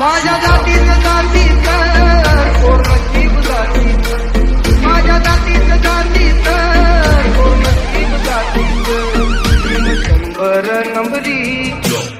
माझ्या जातीच जातीच पूर्ण जीव जाती माझ्या जातीच जातीच पूर्ण जीव जातीच शंभर नंबरी.